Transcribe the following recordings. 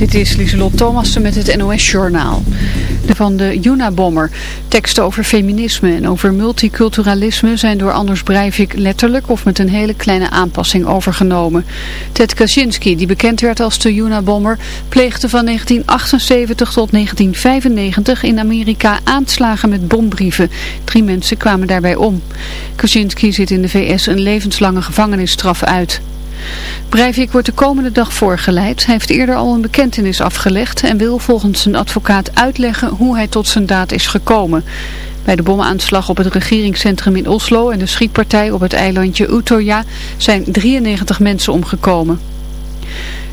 Dit is Lieselot Thomassen met het NOS-journaal. Van de Junabommer. Teksten over feminisme en over multiculturalisme zijn door Anders Breivik letterlijk of met een hele kleine aanpassing overgenomen. Ted Kaczynski, die bekend werd als de Junabommer, pleegde van 1978 tot 1995 in Amerika aanslagen met bombrieven. Drie mensen kwamen daarbij om. Kaczynski zit in de VS een levenslange gevangenisstraf uit. Breivik wordt de komende dag voorgeleid. Hij heeft eerder al een bekentenis afgelegd en wil volgens zijn advocaat uitleggen hoe hij tot zijn daad is gekomen. Bij de bomaanslag op het regeringscentrum in Oslo en de schietpartij op het eilandje Utøya zijn 93 mensen omgekomen.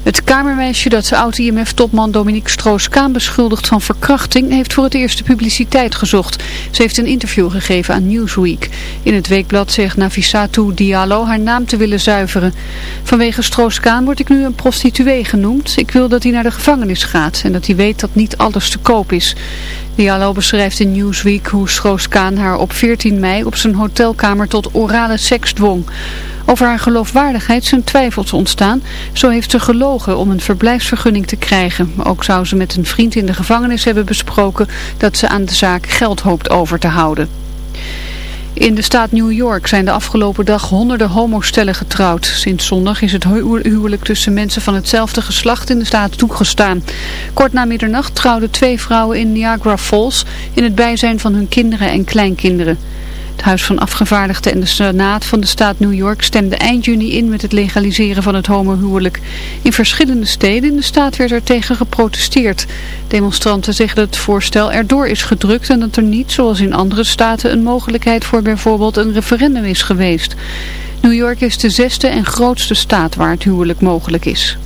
Het kamermeisje dat oud-IMF-topman Dominique Stroos-Kaan beschuldigt van verkrachting heeft voor het eerst de publiciteit gezocht. Ze heeft een interview gegeven aan Newsweek. In het weekblad zegt Nafisatu Diallo haar naam te willen zuiveren. Vanwege Stroos-Kaan word ik nu een prostituee genoemd. Ik wil dat hij naar de gevangenis gaat en dat hij weet dat niet alles te koop is. Diallo beschrijft in Newsweek hoe Stroos-Kaan haar op 14 mei op zijn hotelkamer tot orale seks dwong. Over haar geloofwaardigheid zijn twijfels ontstaan. Zo heeft ze gelogen om een verblijfsvergunning te krijgen. Ook zou ze met een vriend in de gevangenis hebben besproken dat ze aan de zaak geld hoopt over te houden. In de staat New York zijn de afgelopen dag honderden homostellen getrouwd. Sinds zondag is het huwelijk tussen mensen van hetzelfde geslacht in de staat toegestaan. Kort na middernacht trouwden twee vrouwen in Niagara Falls in het bijzijn van hun kinderen en kleinkinderen. Het Huis van Afgevaardigden en de Senaat van de staat New York stemden eind juni in met het legaliseren van het homohuwelijk. In verschillende steden in de staat werd er tegen geprotesteerd. Demonstranten zeggen dat het voorstel erdoor is gedrukt en dat er niet, zoals in andere staten, een mogelijkheid voor bijvoorbeeld een referendum is geweest. New York is de zesde en grootste staat waar het huwelijk mogelijk is.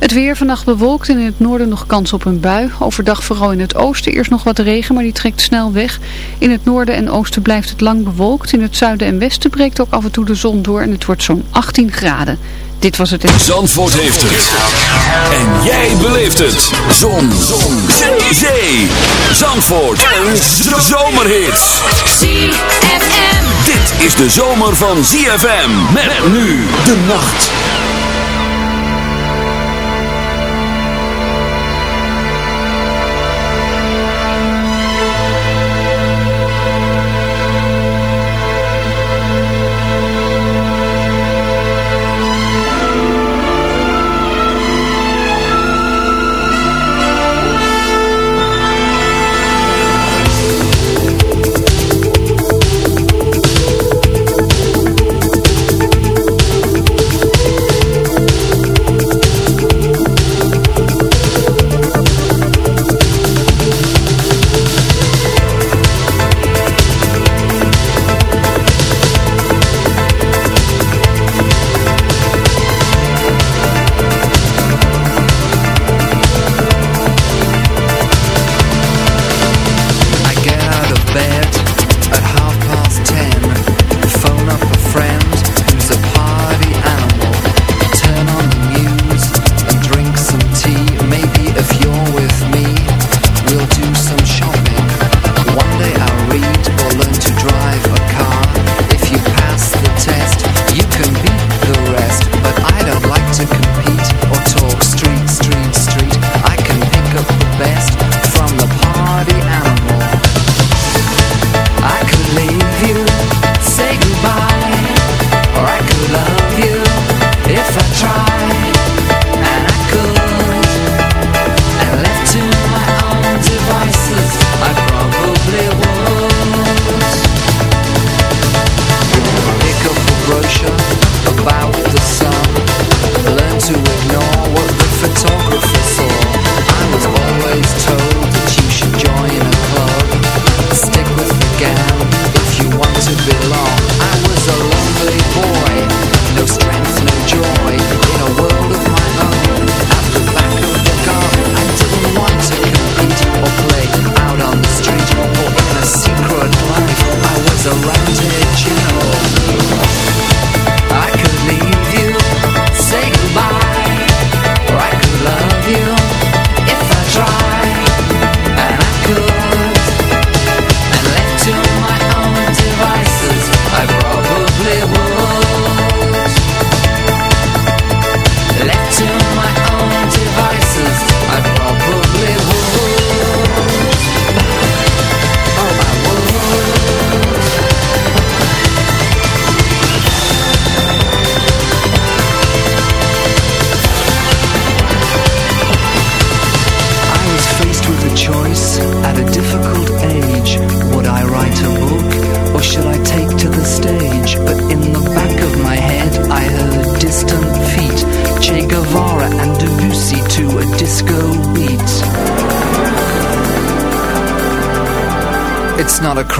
Het weer vannacht bewolkt en in het noorden nog kans op een bui. Overdag vooral in het oosten eerst nog wat regen, maar die trekt snel weg. In het noorden en oosten blijft het lang bewolkt. In het zuiden en westen breekt ook af en toe de zon door en het wordt zo'n 18 graden. Dit was het... Zandvoort heeft het. En jij beleeft het. Zon. zon. Zee. Zee. Zandvoort. Een zomerhit. ZFM. Dit is de zomer van ZFM. Met nu de nacht.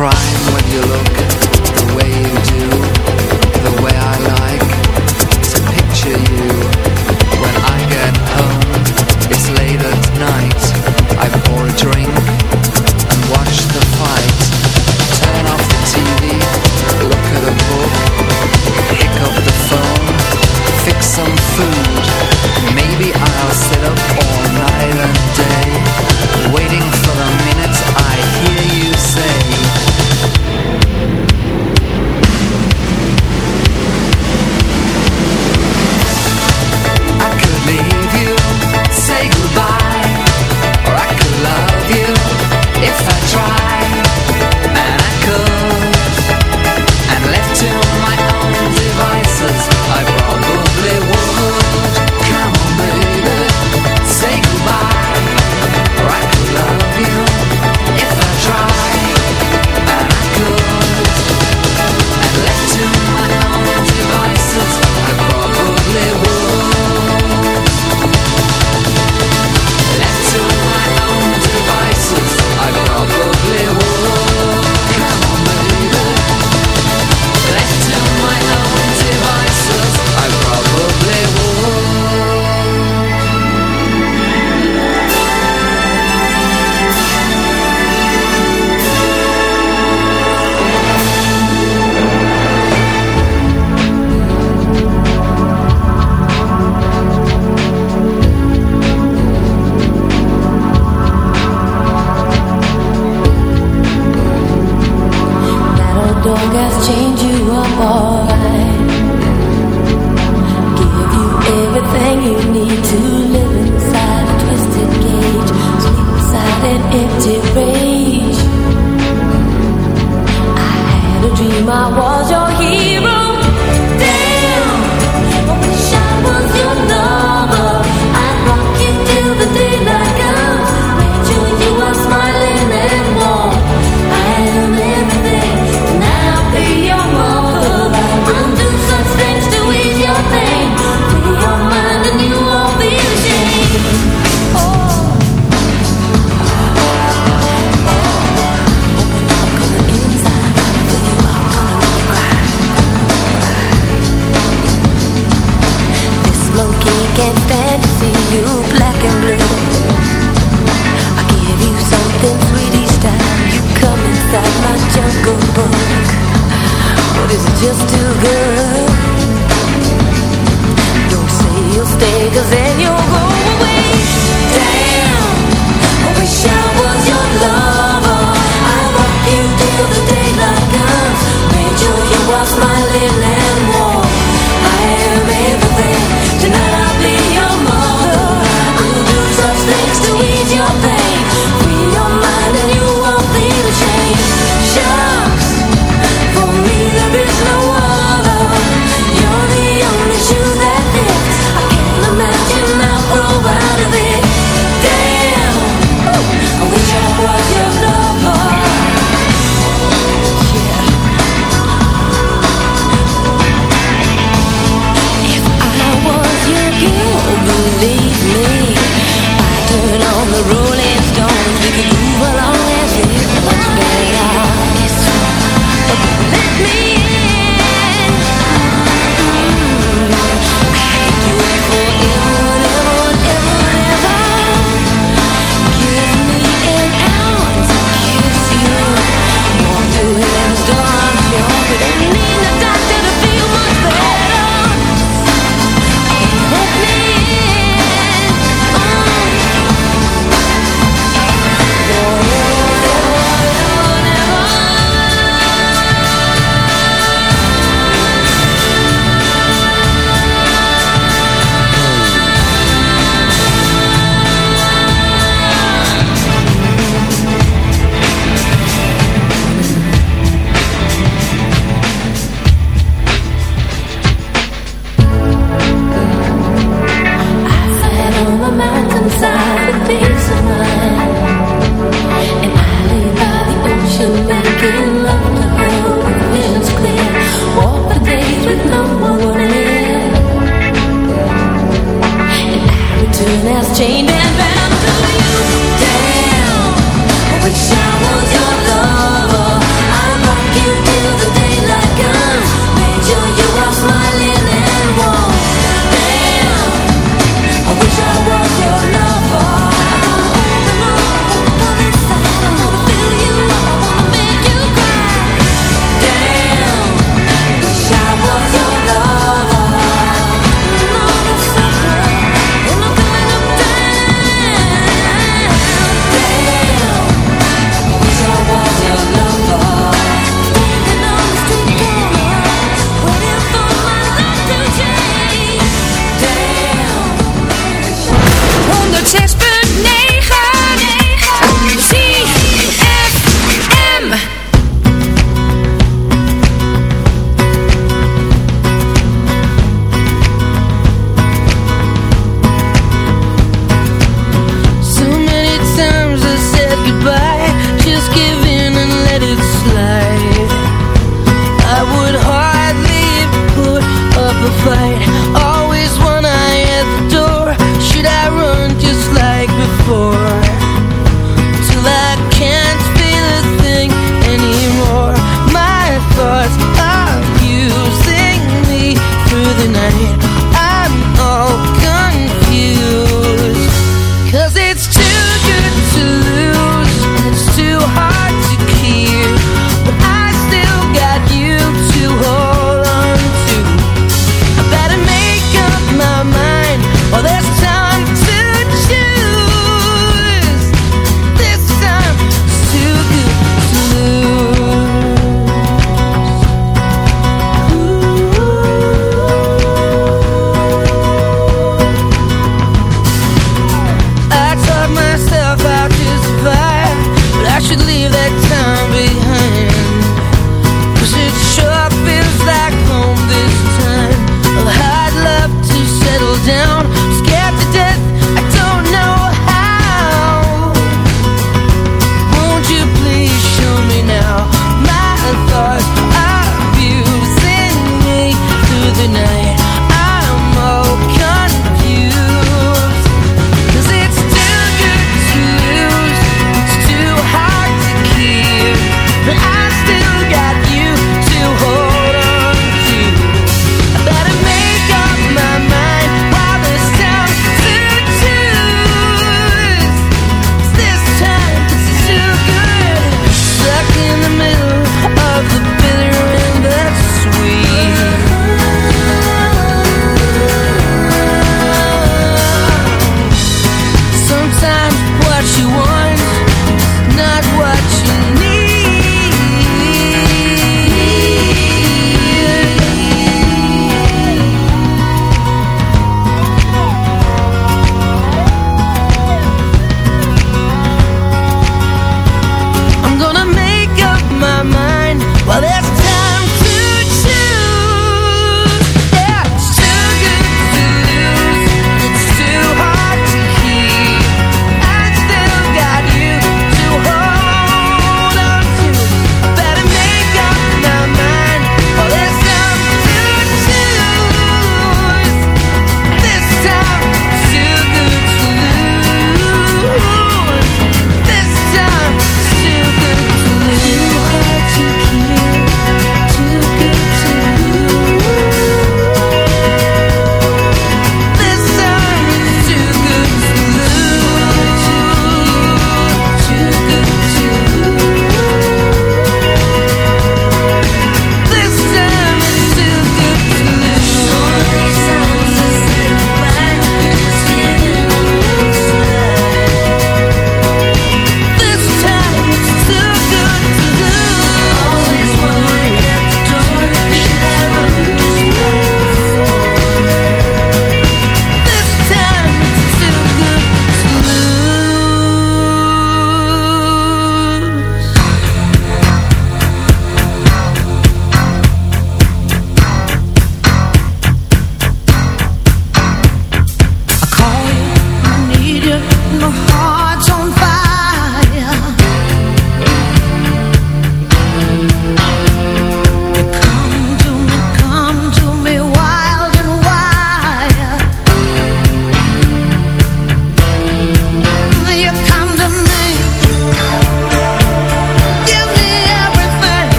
Crime when you look the way you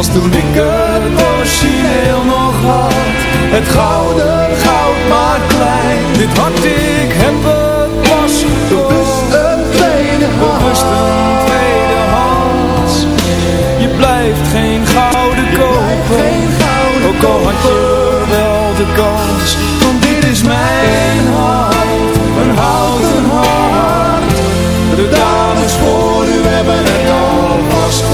Als toen ik het origineel nog had. Het gouden goud maar klein. Dit hart ik heb het pas gekocht. Bewust een tweede Bewust een tweede hand. Je blijft geen gouden kopen. Ook al had je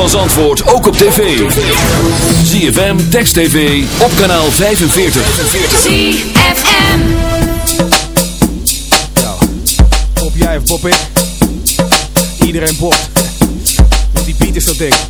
van Zandvoort ook op tv. ZFM, Text TV, op kanaal 45. ZFM. Pop jij of pop ik? Iedereen popt. Want die beat is zo dik.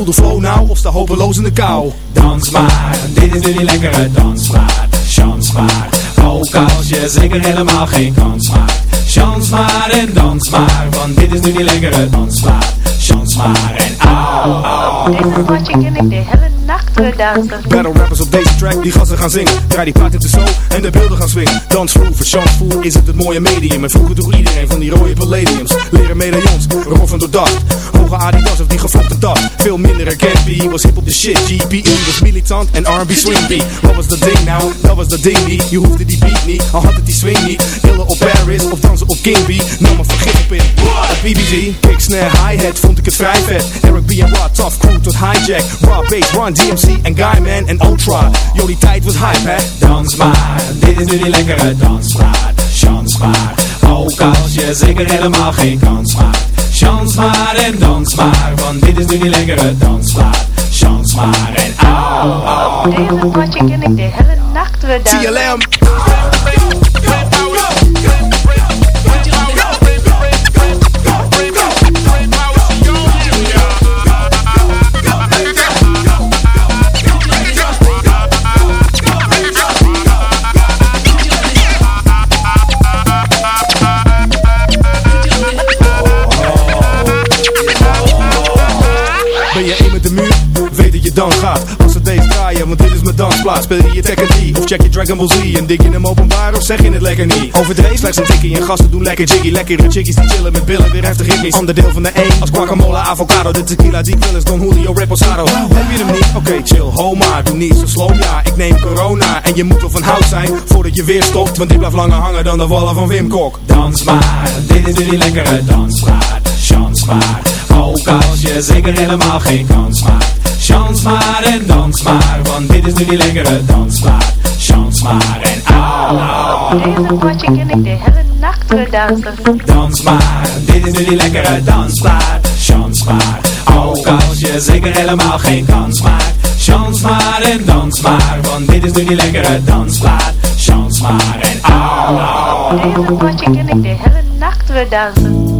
Voel de flow nou, of sta hopeloos in de kou. Dans maar, dit is nu die lekkere dansmaat. Chans maar, ook als je zeker helemaal geen kans maakt. Chans maar en dans maar, want dit is nu die lekkere dansmaat. Chans maar en au, au. Op deze potje ken ik de hele nacht weer dansen. Battle rappers op deze track, die gassen gaan zingen. Draai die plaat in de show en de beelden gaan swingen. Dansvloer, voor chansvoer is het het mooie medium. En vroeger droeg iedereen van die rode palladiums. Leren medaillons, roffen door dat. Hoge Adidas of die gevlochten tas. Veel minder herkend, B was hip op de shit. GPE was militant en R&B swing beat. Wat was dat ding nou? Dat was dat ding niet. Je hoefde die beat niet, al had het die swing niet. Hillen op Paris of dansen op King B. Nam maar vergif op in. BBG, kick, snare, hi-hat, vond ik het vrij vet. Eric B en Rod, tough crew tot hijack. Raw bass, Run en Guyman en Ultra. Yo, die tijd was hype, hè? Dans maar, dit is nu die lekkere dansmaat. Chans maar, ook als je zeker helemaal geen kans maakt. Chans maar en dans maar, want dit is nu die lekkere dansmaat. Chans maar en au, au. Deze potje ken ik de hele nacht weer dansen. TLM. Dansplaats. Speel je je Tekken 3 of check je Dragon Ball Z? En dik je hem openbaar of zeg je het lekker niet? Overdreven slechts een tikkie en gasten doen lekker jiggy. Lekkere chickies die chillen met billen, weer heftig hickeys. Ander deel van de E als guacamole, avocado. De tequila die ik is Don Julio Reposado. Heb je hem niet? Oké, chill, ho maar. Doe niet zo slow, ja. Ik neem corona en je moet wel van hout zijn voordat je weer stopt. Want die blijft langer hangen dan de wallen van Wim Kok. Dans maar, dit is nu die lekkere dansmaat. Chans maar, ook als je zeker helemaal geen kans. Chans maar en dans maar, want dit is nu die lekkere dansmaat. Chans maar en au, deze potje ken ik de hele nacht weer dansen. Dans maar, dit is nu die lekkere dansplaat. Chans maar, ook als je zeker helemaal geen kans maakt. Chans maar en dans maar, want dit is nu die lekkere dansplaat. Chans maar en au, deze potje ken ik de hele nacht weer dansen.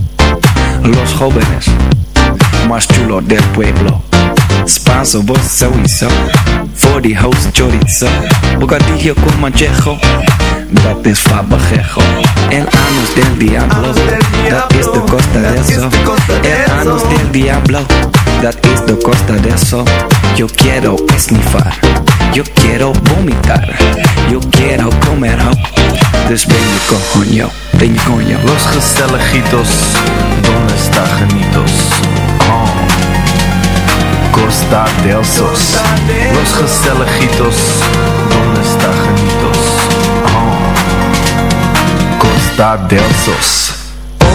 Los jóvenes más chulos del pueblo. Spanso, vos sowieso. Voor die host chorizo. Bocadillo con manchejo. Dat is fabajejo. El anus del diablo. Dat is de costa de eso. El anus del diablo. Dat is de costa de eso. Yo quiero esnifar. Yo quiero vomitar. Yo quiero comer ho. Dus ben je coño. Ben je coño. Los gezelligitos, ¿dónde está genitos? Oh. Costa del Sos. Los gezelligitos, ¿dónde está genitos? Oh. Costa del Sos.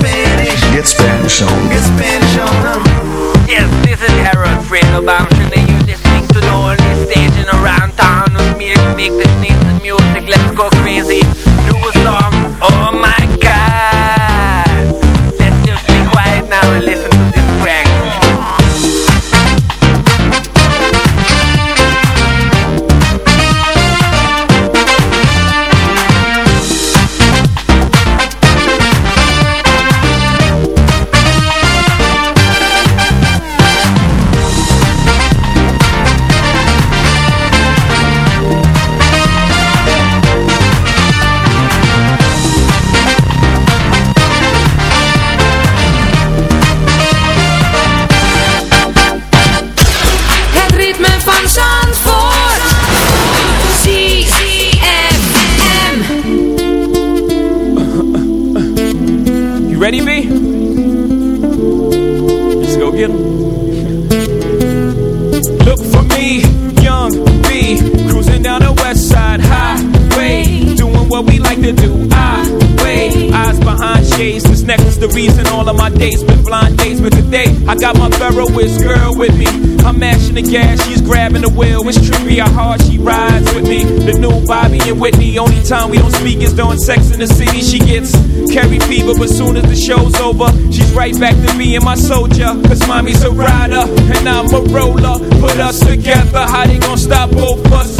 Get Spanish. Get Spanish on. Get Spanish on. Yes, this is Harold Fredo Bamshin and you're listening to the only station around town with me to make this nice music. Let's go crazy. Do a song. Oh my dates blind dates. But today, I got my Ferroist girl with me. I'm mashing the gas, she's grabbing the wheel. It's trippy how hard she rides with me. The new Bobby and Whitney. Only time we don't speak is during sex in the city. She gets carry fever, but soon as the show's over, she's right back to me and my soldier. Cause mommy's a rider and I'm a roller. Put us together, how they gonna stop both us?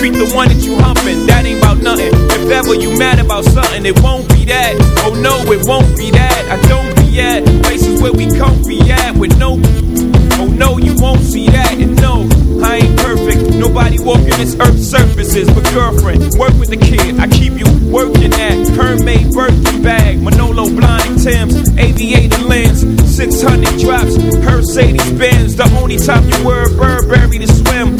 Treat the one that you humping. That ain't about nothing. If ever you mad about something, it won't be that. Oh no, it won't be that. I don't be at places where we comfy at with no. Oh no, you won't see that. And no, I ain't perfect. Nobody walking this earth's surfaces. But girlfriend, work with the kid. I keep you working at Hermès birthday bag, Manolo blind Tim's, aviator lens, 600 drops, Mercedes Benz. The only time you wear Burberry to swim,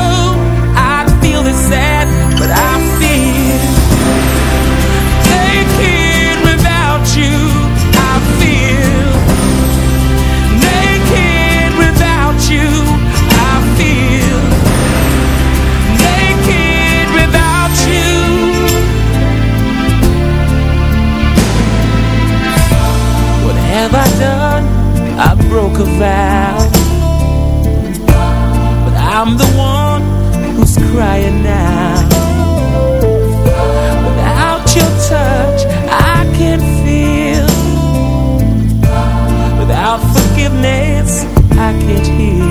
about. But I'm the one who's crying now. Without your touch I can't feel. Without forgiveness I can't heal